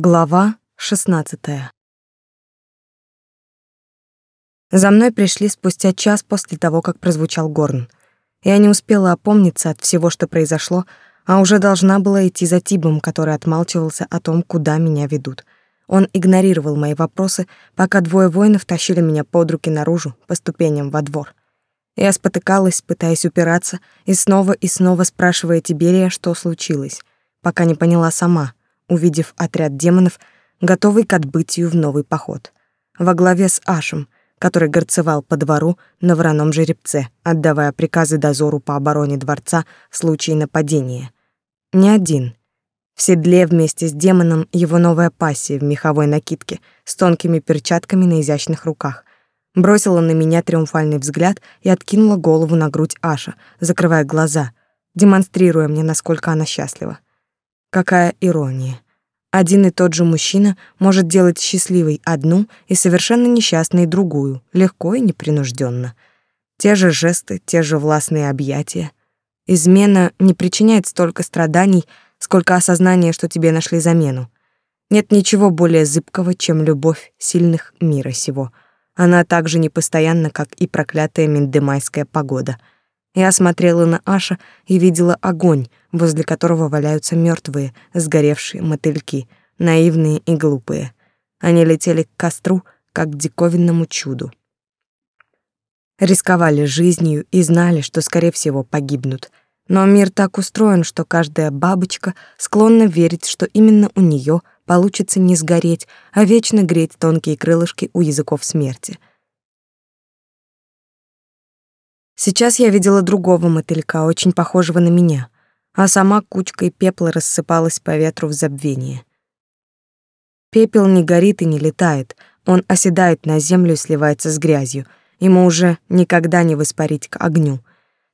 Глава 16. За мной пришли спустя час после того, как прозвучал горн. Я не успела опомниться от всего, что произошло, а уже должна была идти за Тибом, который отмалчивался о том, куда меня ведут. Он игнорировал мои вопросы, пока двое воинов тащили меня под руки наружу, по ступеням во двор. Я спотыкалась, пытаясь упираться, и снова и снова спрашивая Тиберия, что случилось, пока не поняла сама — увидев отряд демонов, готовый к отбытию в новый поход. Во главе с Ашем, который горцевал по двору на вороном жеребце, отдавая приказы дозору по обороне дворца в случае нападения. Не один. В седле вместе с демоном его новая пассия в меховой накидке с тонкими перчатками на изящных руках. Бросила на меня триумфальный взгляд и откинула голову на грудь Аша, закрывая глаза, демонстрируя мне, насколько она счастлива. Какая ирония. Один и тот же мужчина может делать счастливой одну и совершенно несчастной другую, легко и непринужденно. Те же жесты, те же властные объятия. Измена не причиняет столько страданий, сколько осознания, что тебе нашли замену. Нет ничего более зыбкого, чем любовь сильных мира сего. Она так же непостоянна, как и проклятая миндемайская погода — я смотрела на Аша и видела огонь, возле которого валяются мертвые, сгоревшие мотыльки, наивные и глупые. Они летели к костру, как к диковинному чуду. Рисковали жизнью и знали, что, скорее всего, погибнут. Но мир так устроен, что каждая бабочка склонна верить, что именно у нее получится не сгореть, а вечно греть тонкие крылышки у языков смерти — Сейчас я видела другого мотылька, очень похожего на меня, а сама кучкой пепла рассыпалась по ветру в забвение. Пепел не горит и не летает, он оседает на землю и сливается с грязью. Ему уже никогда не воспарить к огню.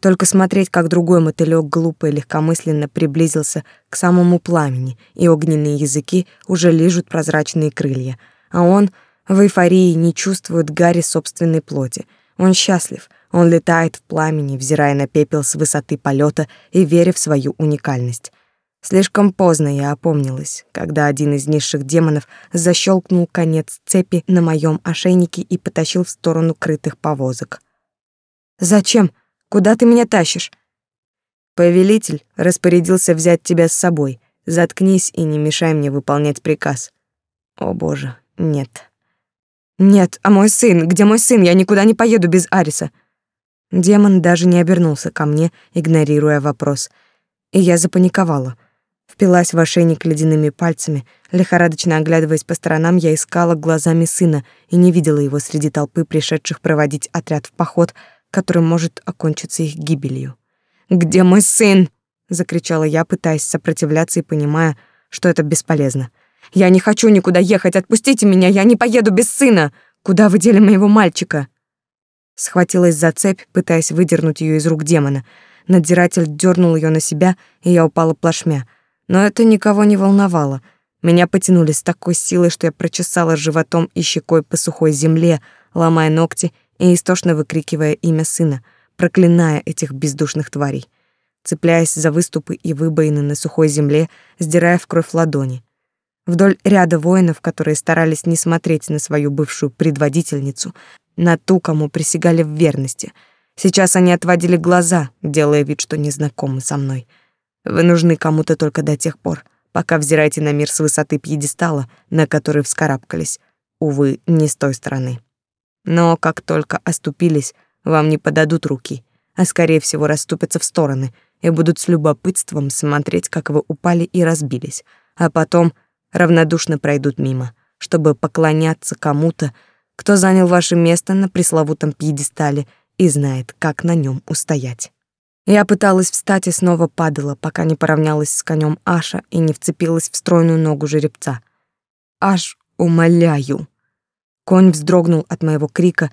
Только смотреть, как другой мотылёк глупо и легкомысленно приблизился к самому пламени, и огненные языки уже лижут прозрачные крылья, а он в эйфории не чувствует гари собственной плоти. Он счастлив — он летает в пламени, взирая на пепел с высоты полета и веря в свою уникальность. Слишком поздно я опомнилась, когда один из низших демонов защелкнул конец цепи на моем ошейнике и потащил в сторону крытых повозок. «Зачем? Куда ты меня тащишь?» «Повелитель распорядился взять тебя с собой. Заткнись и не мешай мне выполнять приказ». «О боже, нет». «Нет, а мой сын? Где мой сын? Я никуда не поеду без Ариса». Демон даже не обернулся ко мне, игнорируя вопрос. И я запаниковала. Впилась в ошейник ледяными пальцами. Лихорадочно оглядываясь по сторонам, я искала глазами сына и не видела его среди толпы пришедших проводить отряд в поход, который может окончиться их гибелью. «Где мой сын?» — закричала я, пытаясь сопротивляться и понимая, что это бесполезно. «Я не хочу никуда ехать, отпустите меня, я не поеду без сына! Куда вы дели моего мальчика?» Схватилась за цепь, пытаясь выдернуть ее из рук демона. Надзиратель дернул ее на себя, и я упала плашмя. Но это никого не волновало. Меня потянули с такой силой, что я прочесала животом и щекой по сухой земле, ломая ногти и истошно выкрикивая имя сына, проклиная этих бездушных тварей. Цепляясь за выступы и выбоины на сухой земле, сдирая в кровь ладони. Вдоль ряда воинов, которые старались не смотреть на свою бывшую предводительницу, на ту, кому присягали в верности. Сейчас они отводили глаза, делая вид, что не знакомы со мной. Вы нужны кому-то только до тех пор, пока взираете на мир с высоты пьедестала, на который вскарабкались. Увы, не с той стороны. Но как только оступились, вам не подадут руки, а скорее всего расступятся в стороны и будут с любопытством смотреть, как вы упали и разбились, а потом равнодушно пройдут мимо, чтобы поклоняться кому-то, кто занял ваше место на пресловутом пьедестале и знает, как на нем устоять. Я пыталась встать и снова падала, пока не поравнялась с конем Аша и не вцепилась в стройную ногу жеребца. «Аш, умоляю!» Конь вздрогнул от моего крика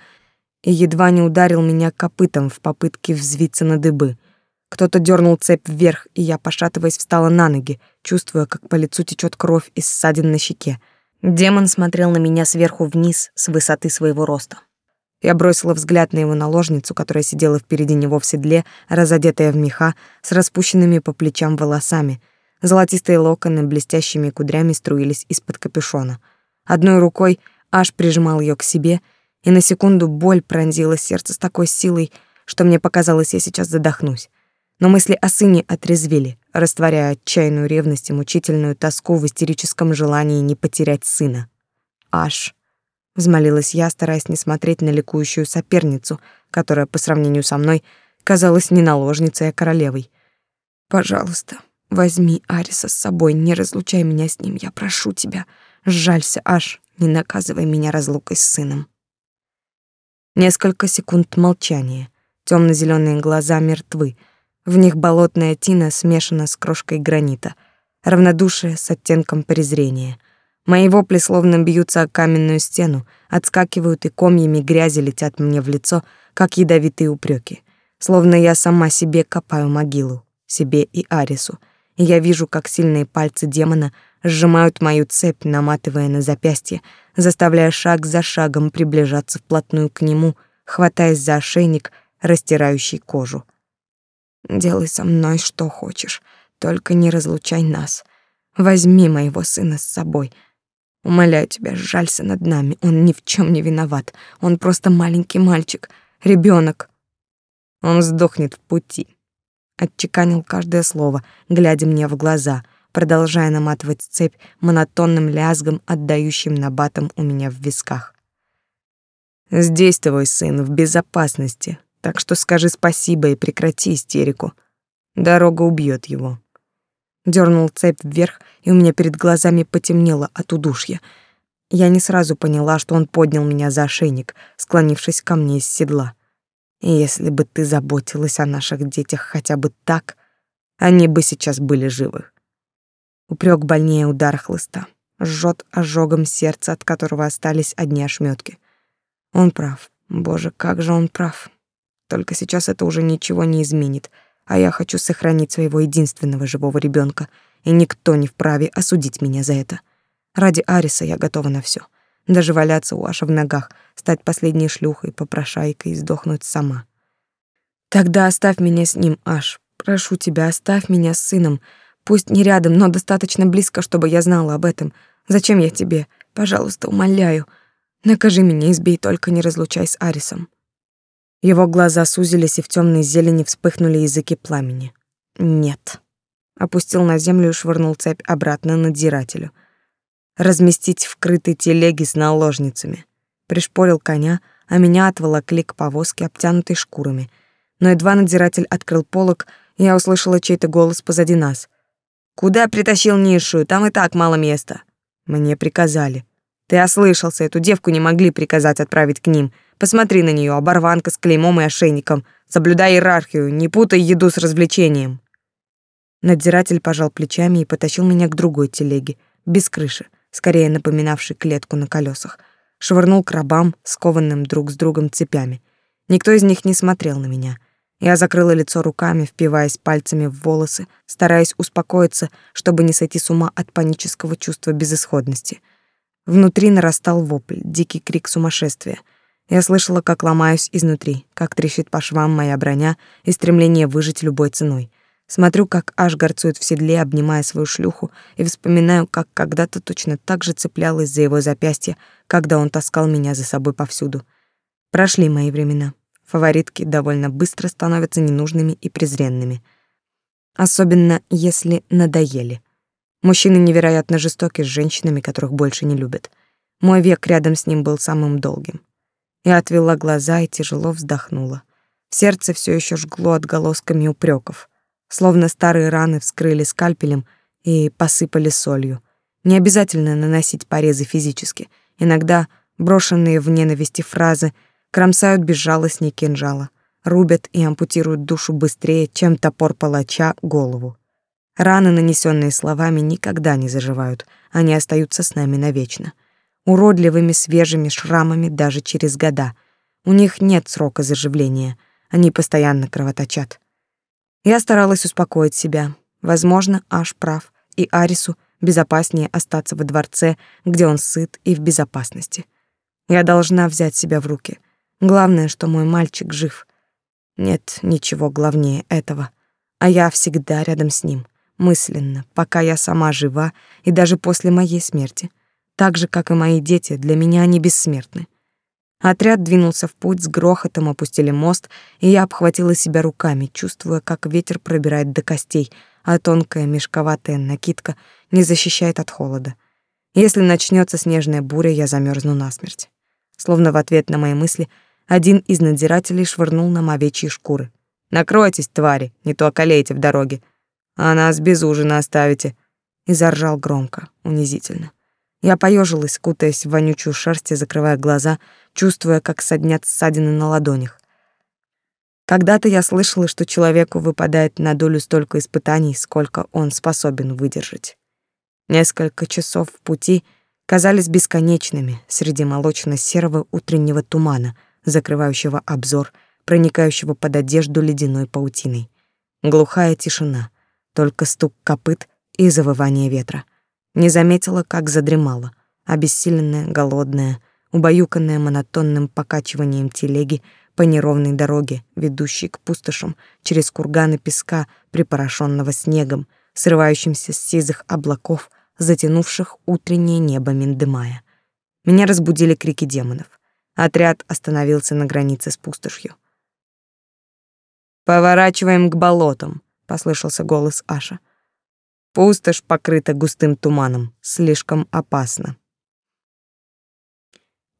и едва не ударил меня копытом в попытке взвиться на дыбы. Кто-то дернул цепь вверх, и я, пошатываясь, встала на ноги, чувствуя, как по лицу течет кровь из ссадин на щеке. Демон смотрел на меня сверху вниз с высоты своего роста. Я бросила взгляд на его наложницу, которая сидела впереди него в седле, разодетая в меха, с распущенными по плечам волосами. Золотистые локоны блестящими кудрями струились из-под капюшона. Одной рукой аж прижимал ее к себе, и на секунду боль пронзила сердце с такой силой, что мне показалось, я сейчас задохнусь. Но мысли о сыне отрезвили, растворяя отчаянную ревность и мучительную тоску в истерическом желании не потерять сына. Аж взмолилась я, стараясь не смотреть на ликующую соперницу, которая по сравнению со мной казалась не наложницей, а королевой. Пожалуйста, возьми Ариса с собой, не разлучай меня с ним, я прошу тебя. Жалься, аж, не наказывай меня разлукой с сыном. Несколько секунд молчания. темно зеленые глаза мертвы. В них болотная тина смешана с крошкой гранита. Равнодушие с оттенком презрения. Мои вопли словно бьются о каменную стену, отскакивают и комьями грязи летят мне в лицо, как ядовитые упреки. Словно я сама себе копаю могилу, себе и Арису. И я вижу, как сильные пальцы демона сжимают мою цепь, наматывая на запястье, заставляя шаг за шагом приближаться вплотную к нему, хватаясь за ошейник, растирающий кожу. «Делай со мной что хочешь, только не разлучай нас. Возьми моего сына с собой», Умоляю тебя, жалься над нами. Он ни в чем не виноват. Он просто маленький мальчик, ребенок. Он сдохнет в пути. Отчеканил каждое слово, глядя мне в глаза, продолжая наматывать цепь монотонным лязгом, отдающим набатом у меня в висках. Здесь твой сын в безопасности, так что скажи спасибо и прекрати истерику. Дорога убьет его дернул цепь вверх, и у меня перед глазами потемнело от удушья. Я не сразу поняла, что он поднял меня за ошейник, склонившись ко мне из седла. И если бы ты заботилась о наших детях хотя бы так, они бы сейчас были живы. Упрек больнее удар хлыста, жжет ожогом сердце, от которого остались одни ошметки. Он прав. Боже, как же он прав. Только сейчас это уже ничего не изменит — а я хочу сохранить своего единственного живого ребенка, и никто не вправе осудить меня за это. Ради Ариса я готова на все, даже валяться у Аша в ногах, стать последней шлюхой, попрошайкой и сдохнуть сама. Тогда оставь меня с ним, Аш. Прошу тебя, оставь меня с сыном. Пусть не рядом, но достаточно близко, чтобы я знала об этом. Зачем я тебе? Пожалуйста, умоляю. Накажи меня, избей, только не разлучай с Арисом. Его глаза сузились, и в темной зелени вспыхнули языки пламени. «Нет». Опустил на землю и швырнул цепь обратно надзирателю. «Разместить в телеге с наложницами». Пришпорил коня, а меня отволокли к повозке, обтянутой шкурами. Но едва надзиратель открыл полог, я услышала чей-то голос позади нас. «Куда притащил низшую? Там и так мало места». Мне приказали. «Ты ослышался, эту девку не могли приказать отправить к ним». Посмотри на нее, оборванка с клеймом и ошейником. Соблюдай иерархию, не путай еду с развлечением. Надзиратель пожал плечами и потащил меня к другой телеге, без крыши, скорее напоминавшей клетку на колесах. Швырнул к рабам, скованным друг с другом цепями. Никто из них не смотрел на меня. Я закрыла лицо руками, впиваясь пальцами в волосы, стараясь успокоиться, чтобы не сойти с ума от панического чувства безысходности. Внутри нарастал вопль, дикий крик сумасшествия — я слышала, как ломаюсь изнутри, как трещит по швам моя броня и стремление выжить любой ценой. Смотрю, как аж горцует в седле, обнимая свою шлюху, и вспоминаю, как когда-то точно так же цеплялась за его запястье, когда он таскал меня за собой повсюду. Прошли мои времена. Фаворитки довольно быстро становятся ненужными и презренными. Особенно, если надоели. Мужчины невероятно жестоки с женщинами, которых больше не любят. Мой век рядом с ним был самым долгим. Я отвела глаза и тяжело вздохнула. В сердце все еще жгло отголосками упреков, словно старые раны вскрыли скальпелем и посыпали солью. Не обязательно наносить порезы физически. Иногда брошенные в ненависти фразы кромсают безжалостней кинжала, рубят и ампутируют душу быстрее, чем топор палача голову. Раны, нанесенные словами, никогда не заживают, они остаются с нами навечно уродливыми свежими шрамами даже через года. У них нет срока заживления, они постоянно кровоточат. Я старалась успокоить себя. Возможно, Аш прав, и Арису безопаснее остаться во дворце, где он сыт и в безопасности. Я должна взять себя в руки. Главное, что мой мальчик жив. Нет ничего главнее этого. А я всегда рядом с ним. Мысленно, пока я сама жива и даже после моей смерти. Так же, как и мои дети, для меня они бессмертны. Отряд двинулся в путь, с грохотом опустили мост, и я обхватила себя руками, чувствуя, как ветер пробирает до костей, а тонкая мешковатая накидка не защищает от холода. Если начнется снежная буря, я замерзну насмерть. Словно в ответ на мои мысли, один из надзирателей швырнул нам овечьи шкуры. «Накройтесь, твари, не то околеете в дороге. А нас без ужина оставите». И заржал громко, унизительно. Я поежилась, кутаясь в вонючую шерсть и закрывая глаза, чувствуя, как соднят ссадины на ладонях. Когда-то я слышала, что человеку выпадает на долю столько испытаний, сколько он способен выдержать. Несколько часов в пути казались бесконечными среди молочно-серого утреннего тумана, закрывающего обзор, проникающего под одежду ледяной паутиной. Глухая тишина, только стук копыт и завывание ветра — не заметила, как задремала, обессиленная, голодная, убаюканная монотонным покачиванием телеги по неровной дороге, ведущей к пустошам через курганы песка, припорошенного снегом, срывающимся с сизых облаков, затянувших утреннее небо Миндемая. Меня разбудили крики демонов. Отряд остановился на границе с пустошью. «Поворачиваем к болотам», — послышался голос Аша. Пустошь покрыта густым туманом. Слишком опасно.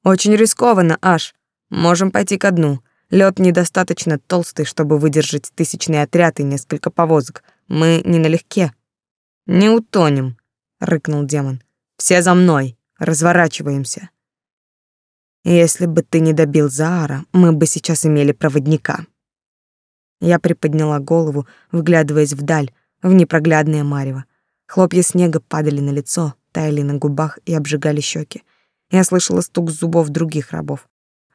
Очень рискованно, Аш. Можем пойти ко дну. Лед недостаточно толстый, чтобы выдержать тысячный отряд и несколько повозок. Мы не налегке. Не утонем, рыкнул демон. Все за мной. Разворачиваемся. Если бы ты не добил Заара, мы бы сейчас имели проводника. Я приподняла голову, вглядываясь вдаль, в непроглядное марево. Хлопья снега падали на лицо, таяли на губах и обжигали щеки. Я слышала стук зубов других рабов.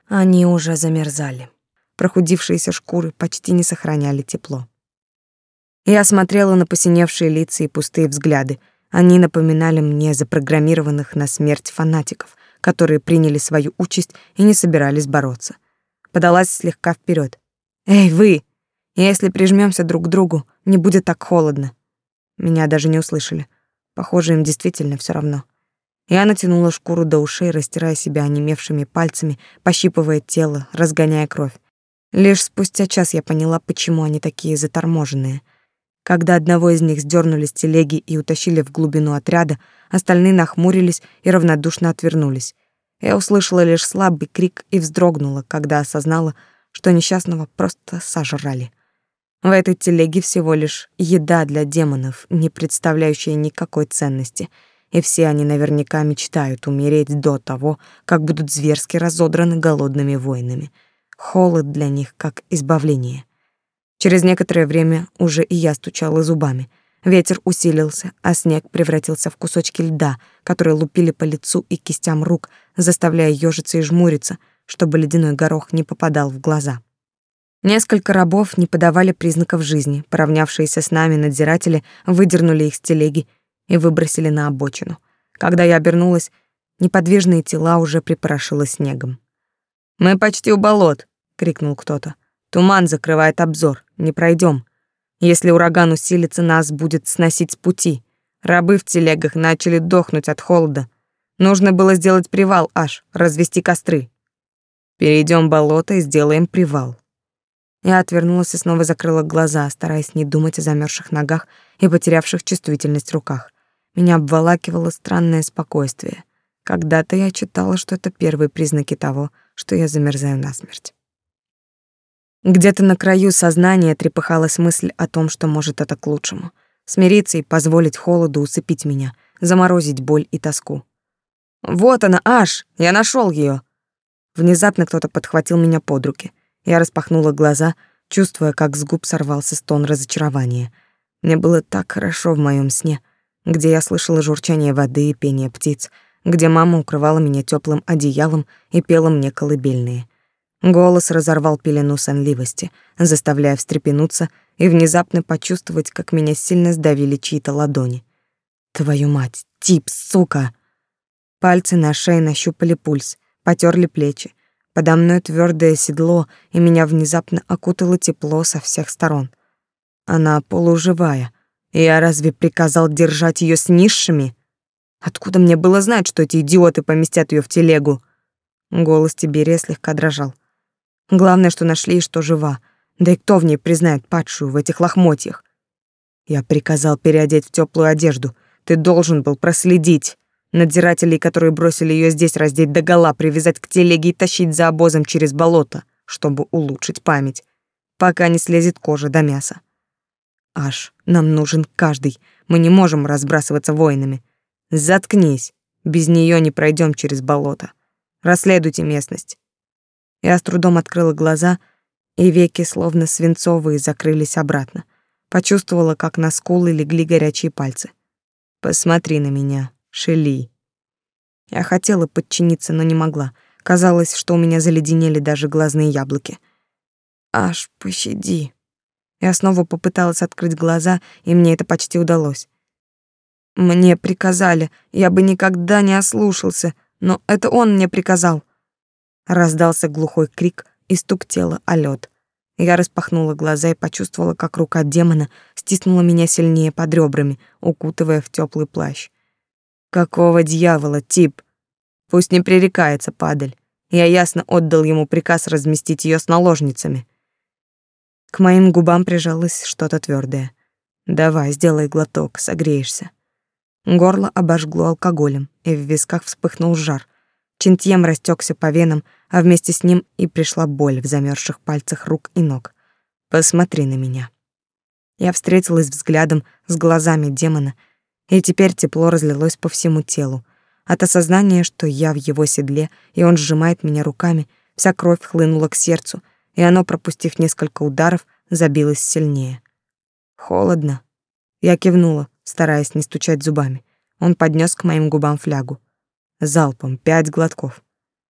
Они уже замерзали. Прохудившиеся шкуры почти не сохраняли тепло. Я смотрела на посиневшие лица и пустые взгляды. Они напоминали мне запрограммированных на смерть фанатиков, которые приняли свою участь и не собирались бороться. Подалась слегка вперед. «Эй, вы! Если прижмемся друг к другу, не будет так холодно. Меня даже не услышали. Похоже, им действительно все равно. Я натянула шкуру до ушей, растирая себя онемевшими пальцами, пощипывая тело, разгоняя кровь. Лишь спустя час я поняла, почему они такие заторможенные. Когда одного из них сдернули с телеги и утащили в глубину отряда, остальные нахмурились и равнодушно отвернулись. Я услышала лишь слабый крик и вздрогнула, когда осознала, что несчастного просто сожрали. В этой телеге всего лишь еда для демонов, не представляющая никакой ценности, и все они наверняка мечтают умереть до того, как будут зверски разодраны голодными воинами. Холод для них как избавление. Через некоторое время уже и я стучала зубами. Ветер усилился, а снег превратился в кусочки льда, которые лупили по лицу и кистям рук, заставляя ёжиться и жмуриться, чтобы ледяной горох не попадал в глаза. Несколько рабов не подавали признаков жизни. Поравнявшиеся с нами надзиратели выдернули их с телеги и выбросили на обочину. Когда я обернулась, неподвижные тела уже припорошило снегом. «Мы почти у болот!» — крикнул кто-то. «Туман закрывает обзор. Не пройдем. Если ураган усилится, нас будет сносить с пути. Рабы в телегах начали дохнуть от холода. Нужно было сделать привал аж, развести костры. Перейдем болото и сделаем привал. Я отвернулась и снова закрыла глаза, стараясь не думать о замерзших ногах и потерявших чувствительность руках. Меня обволакивало странное спокойствие. Когда-то я читала, что это первые признаки того, что я замерзаю насмерть. Где-то на краю сознания трепыхалась мысль о том, что может это к лучшему. Смириться и позволить холоду усыпить меня, заморозить боль и тоску. «Вот она, Аш! Я нашел ее! Внезапно кто-то подхватил меня под руки — я распахнула глаза, чувствуя, как с губ сорвался стон разочарования. Мне было так хорошо в моем сне, где я слышала журчание воды и пение птиц, где мама укрывала меня теплым одеялом и пела мне колыбельные. Голос разорвал пелену сонливости, заставляя встрепенуться и внезапно почувствовать, как меня сильно сдавили чьи-то ладони. Твою мать, тип, сука! Пальцы на шее нащупали пульс, потерли плечи, Подо мной твердое седло, и меня внезапно окутало тепло со всех сторон. Она полуживая, Я разве приказал держать ее с низшими? Откуда мне было знать, что эти идиоты поместят ее в телегу? Голос Тиберия слегка дрожал. Главное, что нашли и что жива. Да и кто в ней признает падшую в этих лохмотьях? Я приказал переодеть в теплую одежду. Ты должен был проследить. Надзирателей, которые бросили ее здесь, раздеть догола, привязать к телеге и тащить за обозом через болото, чтобы улучшить память, пока не слезет кожа до мяса. Аж, нам нужен каждый. Мы не можем разбрасываться воинами. Заткнись. Без нее не пройдем через болото. Расследуйте местность. Я с трудом открыла глаза, и веки, словно свинцовые, закрылись обратно. Почувствовала, как на скулы легли горячие пальцы. Посмотри на меня, Шели. Я хотела подчиниться, но не могла. Казалось, что у меня заледенели даже глазные яблоки. Аж пощади. Я снова попыталась открыть глаза, и мне это почти удалось. Мне приказали, я бы никогда не ослушался, но это он мне приказал. Раздался глухой крик и стук тела о лёд. Я распахнула глаза и почувствовала, как рука демона стиснула меня сильнее под ребрами, укутывая в теплый плащ. Какого дьявола, тип? Пусть не пререкается, падаль. Я ясно отдал ему приказ разместить ее с наложницами. К моим губам прижалось что-то твердое. Давай, сделай глоток, согреешься. Горло обожгло алкоголем, и в висках вспыхнул жар. Чинтьем растекся по венам, а вместе с ним и пришла боль в замерзших пальцах рук и ног. Посмотри на меня. Я встретилась взглядом с глазами демона — и теперь тепло разлилось по всему телу. От осознания, что я в его седле, и он сжимает меня руками, вся кровь хлынула к сердцу, и оно, пропустив несколько ударов, забилось сильнее. Холодно. Я кивнула, стараясь не стучать зубами. Он поднес к моим губам флягу. Залпом пять глотков.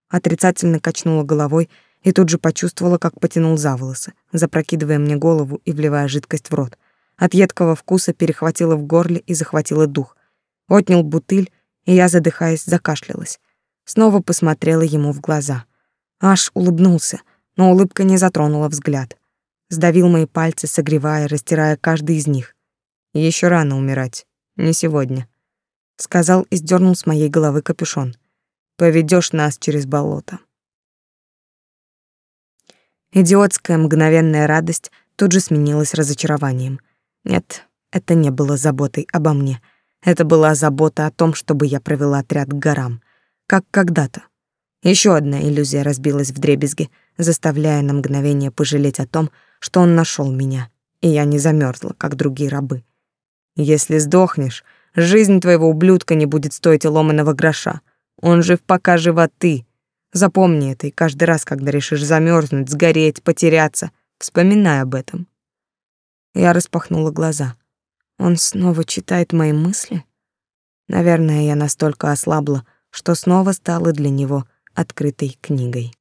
Отрицательно качнула головой и тут же почувствовала, как потянул за волосы, запрокидывая мне голову и вливая жидкость в рот. От едкого вкуса перехватило в горле и захватило дух. Отнял бутыль, и я, задыхаясь, закашлялась. Снова посмотрела ему в глаза. Аж улыбнулся, но улыбка не затронула взгляд. Сдавил мои пальцы, согревая, растирая каждый из них. Еще рано умирать. Не сегодня. Сказал и сдернул с моей головы капюшон. Поведешь нас через болото. Идиотская мгновенная радость тут же сменилась разочарованием — нет, это не было заботой обо мне. Это была забота о том, чтобы я провела отряд к горам, как когда-то. Еще одна иллюзия разбилась в дребезги, заставляя на мгновение пожалеть о том, что он нашел меня, и я не замерзла, как другие рабы. Если сдохнешь, жизнь твоего ублюдка не будет стоить ломаного гроша. Он жив, пока жива ты. Запомни это, и каждый раз, когда решишь замерзнуть, сгореть, потеряться, вспоминай об этом. Я распахнула глаза. Он снова читает мои мысли? Наверное, я настолько ослабла, что снова стала для него открытой книгой.